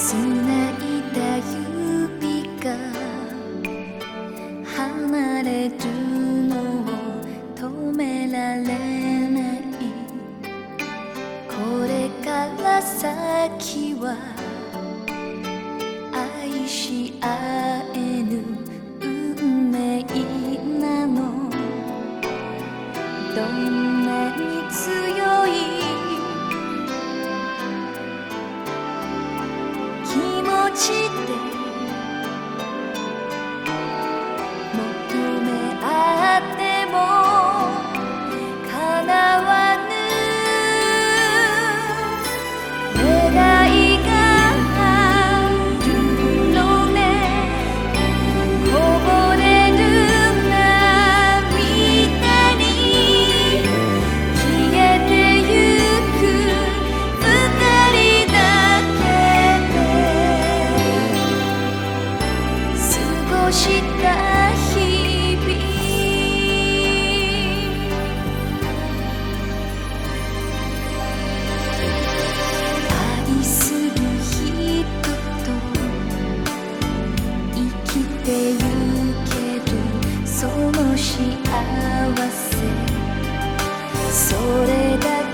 つない。だ指が離れるのを止められない。これから先は愛し合えぬ運命なのてけその幸せ。それだけ